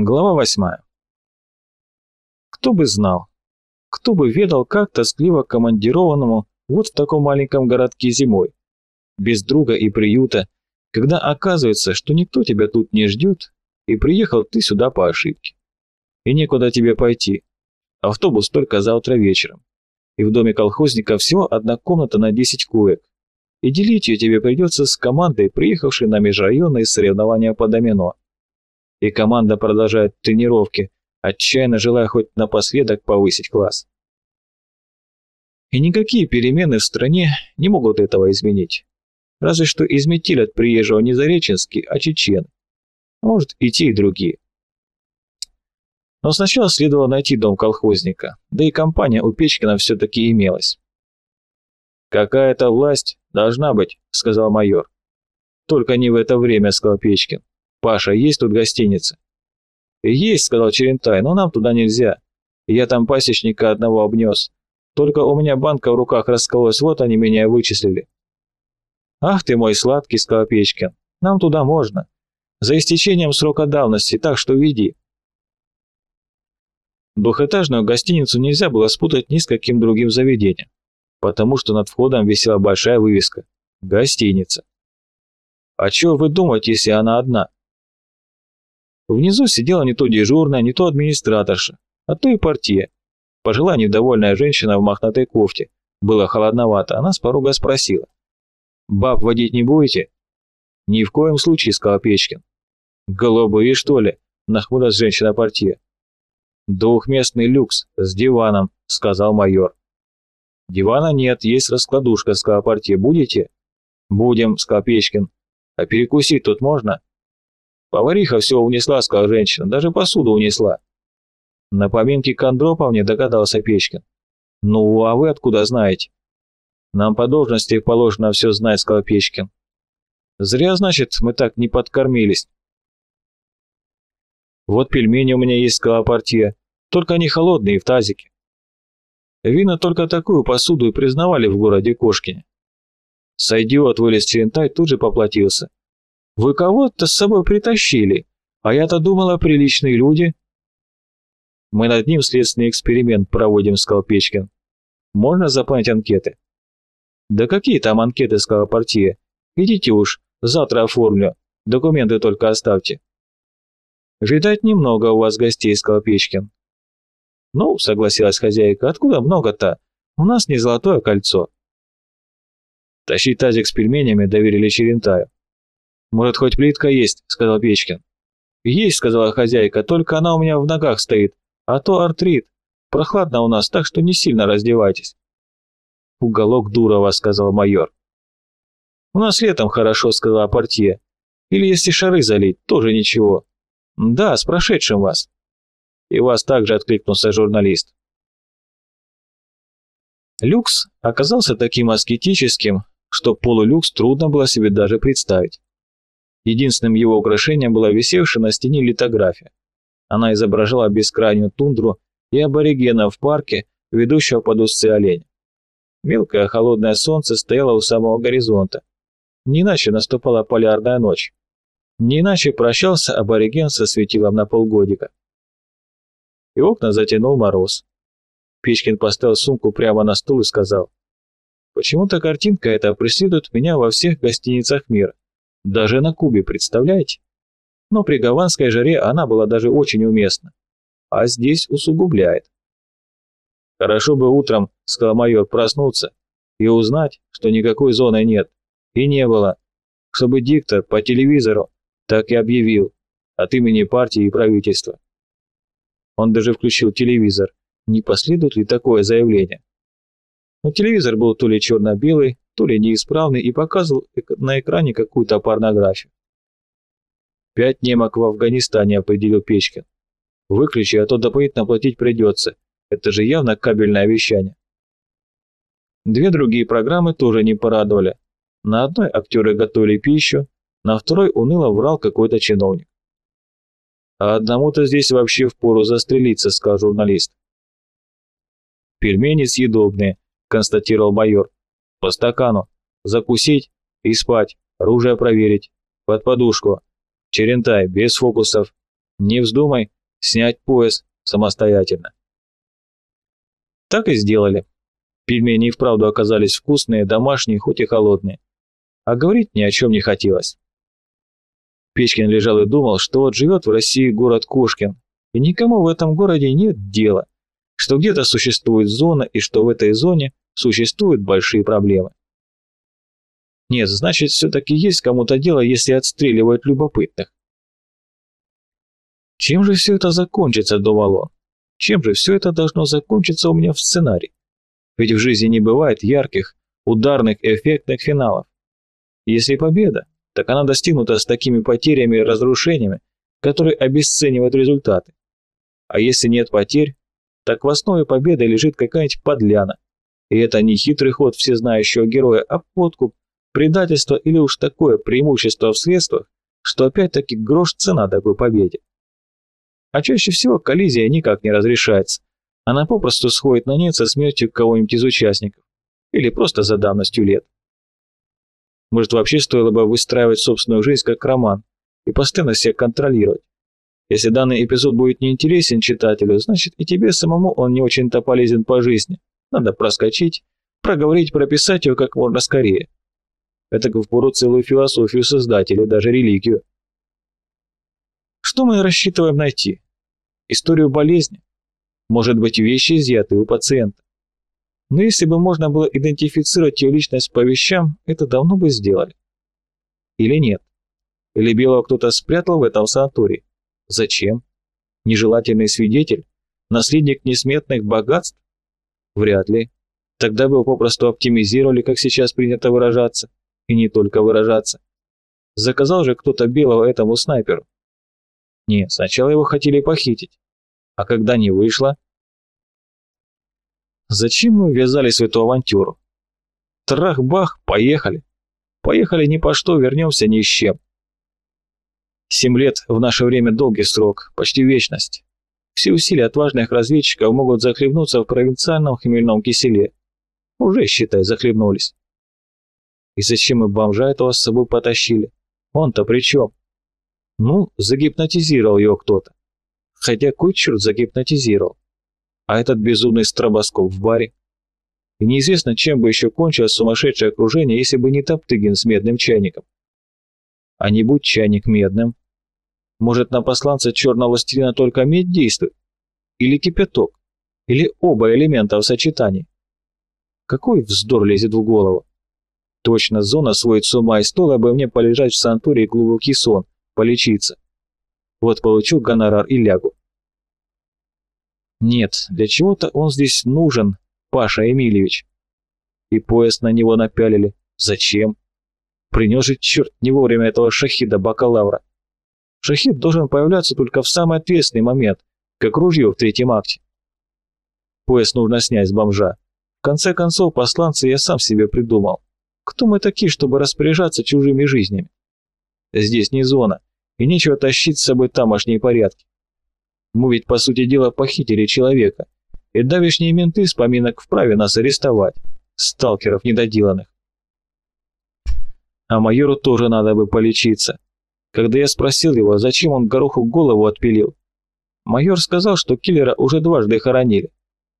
Глава восьмая. Кто бы знал, кто бы ведал, как тоскливо командированному вот в таком маленьком городке зимой, без друга и приюта, когда оказывается, что никто тебя тут не ждет, и приехал ты сюда по ошибке. И некуда тебе пойти. Автобус только завтра вечером. И в доме колхозника всего одна комната на 10 коек. И делить ее тебе придется с командой, приехавшей на межрайонные соревнования по домино. И команда продолжает тренировки, отчаянно желая хоть напоследок повысить класс. И никакие перемены в стране не могут этого изменить. Разве что изметиль от приезжего не Зареченский, а чечен. Может, и те, и другие. Но сначала следовало найти дом колхозника, да и компания у Печкина все-таки имелась. «Какая-то власть должна быть», — сказал майор. «Только не в это время», — сказал Печкин. «Паша, есть тут гостиница?» «Есть», — сказал Черентай, — «но нам туда нельзя. Я там пасечника одного обнес. Только у меня банка в руках раскололась, вот они меня вычислили». «Ах ты мой сладкий», — сказал Печкин, — «нам туда можно. За истечением срока давности, так что веди». Двухэтажную гостиницу нельзя было спутать ни с каким другим заведением, потому что над входом висела большая вывеска «Гостиница». А чего вы думаете, если она одна? Внизу сидела не то дежурная, не то администраторша, а то и партия. Пожилая недовольная женщина в мохнатой кофте. Было холодновато, она с порога спросила. «Баб водить не будете?» «Ни в коем случае», — сказал Печкин. «Голубые, что ли?» — нахмурилась женщина-партия. «Двухместный люкс с диваном», — сказал майор. «Дивана нет, есть раскладушка», — сказала партия. «Будете?» «Будем», — сказал Печкин. «А перекусить тут можно?» Повариха все унесла, сказала женщина, даже посуду унесла. На поминке к Андроповне догадался Печкин. Ну, а вы откуда знаете? Нам по должности положено все знать, сказал Печкин. Зря, значит, мы так не подкормились. Вот пельмени у меня есть, сказала партия, только они холодные в тазике. Вина только такую посуду и признавали в городе Кошкине. Сойдет, вылез Черентай, тут же поплатился. Вы кого-то с собой притащили, а я-то думала, приличные люди. Мы над ним следственный эксперимент проводим, сказал Печкин. Можно заполнить анкеты? Да какие там анкеты, сказала партия. Идите уж, завтра оформлю, документы только оставьте. Видать, немного у вас гостей, сказал Печкин. Ну, согласилась хозяйка, откуда много-то? У нас не золотое кольцо. Тащить тазик с пельменями доверили Черентаю. «Может, хоть плитка есть?» — сказал Печкин. «Есть», — сказала хозяйка, — «только она у меня в ногах стоит, а то артрит. Прохладно у нас, так что не сильно раздевайтесь». «Уголок Дурова», — сказал майор. «У нас летом хорошо», — сказала портье. «Или если шары залить, тоже ничего». «Да, с прошедшим вас». И вас также откликнулся журналист. Люкс оказался таким аскетическим, что полулюкс трудно было себе даже представить. Единственным его украшением была висевшая на стене литография. Она изображала бескрайнюю тундру и аборигена в парке, ведущего под узцы оленя. Мелкое холодное солнце стояло у самого горизонта. Не иначе наступала полярная ночь. Не иначе прощался абориген со светилом на полгодика. И окна затянул мороз. Печкин поставил сумку прямо на стул и сказал, «Почему-то картинка эта преследует меня во всех гостиницах мира. Даже на Кубе, представляете? Но при гаванской жаре она была даже очень уместна. А здесь усугубляет. «Хорошо бы утром, — сказал майор, — проснуться и узнать, что никакой зоны нет. И не было. Чтобы диктор по телевизору так и объявил от имени партии и правительства. Он даже включил телевизор. Не последует ли такое заявление? Но телевизор был то ли черно-белый, то ли неисправный и показывал на экране какую-то порнографию. «Пять немок в Афганистане», — определил Печкин. «Выключи, а то дополнительно платить придется. Это же явно кабельное вещание». Две другие программы тоже не порадовали. На одной актеры готовили пищу, на второй уныло врал какой-то чиновник. «А одному-то здесь вообще впору застрелиться», — сказал журналист. «Пельмени съедобные», — констатировал майор. По стакану. Закусить и спать. Оружие проверить. Под подушку. Черентай, без фокусов. Не вздумай снять пояс самостоятельно. Так и сделали. Пельмени и вправду оказались вкусные, домашние, хоть и холодные. А говорить ни о чем не хотелось. Печкин лежал и думал, что вот живет в России город Кошкин, и никому в этом городе нет дела, что где-то существует зона и что в этой зоне существуют большие проблемы. Нет, значит, все-таки есть кому-то дело, если отстреливают любопытных. Чем же все это закончится, думал он? Чем же все это должно закончиться у меня в сценарии? Ведь в жизни не бывает ярких, ударных, эффектных финалов. Если победа, так она достигнута с такими потерями и разрушениями, которые обесценивают результаты. А если нет потерь, так в основе победы лежит какая-нибудь подляна. И это не хитрый ход всезнающего героя, а подкуп, предательство или уж такое преимущество в средствах, что опять-таки грош цена такой победе. А чаще всего коллизия никак не разрешается. Она попросту сходит на нет со смертью кого-нибудь из участников. Или просто за давностью лет. Может, вообще стоило бы выстраивать собственную жизнь как роман и постоянно себя контролировать. Если данный эпизод будет неинтересен читателю, значит и тебе самому он не очень-то полезен по жизни. Надо проскочить, проговорить, прописать его как можно скорее. Это в пору целую философию создать или даже религию. Что мы рассчитываем найти? Историю болезни? Может быть, вещи изъяты у пациента? Но если бы можно было идентифицировать ее личность по вещам, это давно бы сделали. Или нет? Или Белого кто-то спрятал в этом санатории? Зачем? Нежелательный свидетель? Наследник несметных богатств? Вряд ли. Тогда бы его попросту оптимизировали, как сейчас принято выражаться. И не только выражаться. Заказал же кто-то Белого этому снайперу. Нет, сначала его хотели похитить. А когда не вышло, Зачем мы ввязались в эту авантюру? Трах-бах, поехали. Поехали ни по что, вернемся ни с чем. Семь лет в наше время долгий срок, почти вечность. Все усилия отважных разведчиков могут захлебнуться в провинциальном хмельном киселе. Уже, считай, захлебнулись. И зачем мы бомжа этого с собой потащили? Он-то при чем? Ну, загипнотизировал его кто-то. Хотя кой черт загипнотизировал? а этот безумный стробоскоп в баре. И неизвестно, чем бы еще кончилось сумасшедшее окружение, если бы не Топтыгин с медным чайником. А не будь чайник медным. Может, на посланца черного властелина только медь действует? Или кипяток? Или оба элемента в сочетании? Какой вздор лезет в голову? Точно, зона сводит с ума, и стоило бы мне полежать в санатории глубокий сон, полечиться. Вот получу гонорар и лягу. Нет, для чего-то он здесь нужен, Паша Эмильевич. И поезд на него напялили. Зачем? Принес же черт не вовремя этого шахида-бакалавра. Шахид должен появляться только в самый ответственный момент, как ружье в третьем акте. Поезд нужно снять с бомжа. В конце концов, посланцы я сам себе придумал. Кто мы такие, чтобы распоряжаться чужими жизнями? Здесь не зона, и нечего тащить с собой тамошние порядки. Мы ведь, по сути дела, похитили человека. И давешние менты с поминок вправе нас арестовать. Сталкеров недоделанных. А майору тоже надо бы полечиться. Когда я спросил его, зачем он гороху голову отпилил, майор сказал, что киллера уже дважды хоронили.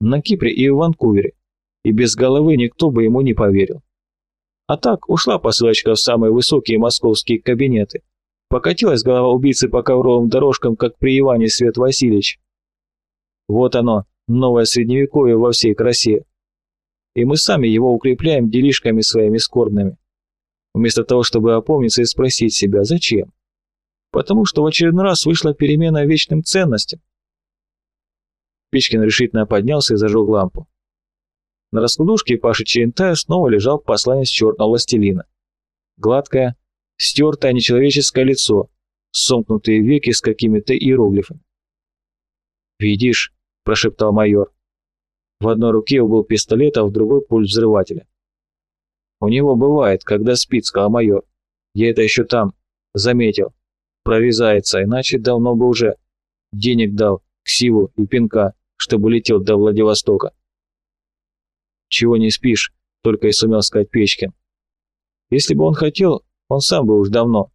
На Кипре и в Ванкувере. И без головы никто бы ему не поверил. А так ушла посылочка в самые высокие московские кабинеты. Покатилась голова убийцы по ковровым дорожкам, как при Иване Свет Васильевич. Вот оно, новое средневековье во всей красе. И мы сами его укрепляем делишками своими скорбными. Вместо того, чтобы опомниться и спросить себя, зачем? Потому что в очередной раз вышла перемена вечным ценностям. Печкин решительно поднялся и зажег лампу. На раскладушке Паши Черентая снова лежал посланец черного властелина. Гладкая, стертое нечеловеческое лицо, сомкнутые веки с какими-то иероглифами. «Видишь», – прошептал майор. В одной руке был пистолет, а в другой пульт взрывателя. «У него бывает, когда спит», – сказал майор. «Я это еще там, заметил. Прорезается, иначе давно бы уже. Денег дал, ксиву и пинка, чтобы летел до Владивостока». «Чего не спишь?» – только и сумел сказать Печкин. Если бы он хотел, он сам бы уж давно.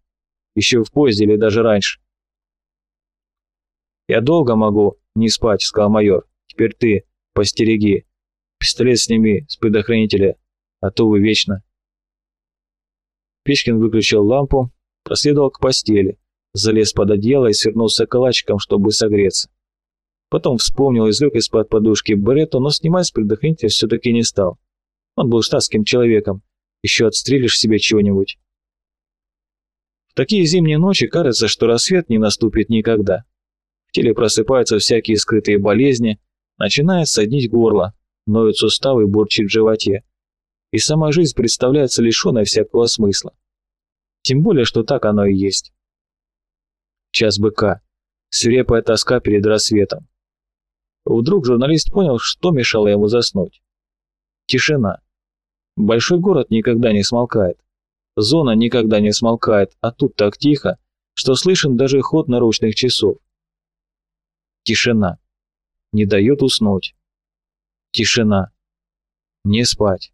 Еще в поезде или даже раньше. «Я долго могу не спать», — сказал майор. «Теперь ты, постереги. Пистолет сними с предохранителя, а то вы вечно». Печкин выключил лампу, проследовал к постели, залез под одеяло и свернулся калачиком, чтобы согреться. Потом вспомнил, извлек из-под подушки Беретту, но снимать с предохранителя все-таки не стал. Он был штатским человеком, еще отстрелишь себе чего-нибудь. В такие зимние ночи кажется, что рассвет не наступит никогда. В теле просыпаются всякие скрытые болезни, начинает соднить горло, ноют суставы бурчит в животе. И сама жизнь представляется лишенной всякого смысла. Тем более, что так оно и есть. Час быка. Свирепая тоска перед рассветом. Вдруг журналист понял, что мешало ему заснуть. Тишина. Большой город никогда не смолкает. Зона никогда не смолкает, а тут так тихо, что слышен даже ход наручных часов. Тишина. Не дает уснуть. Тишина. Не спать.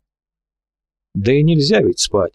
Да и нельзя ведь спать.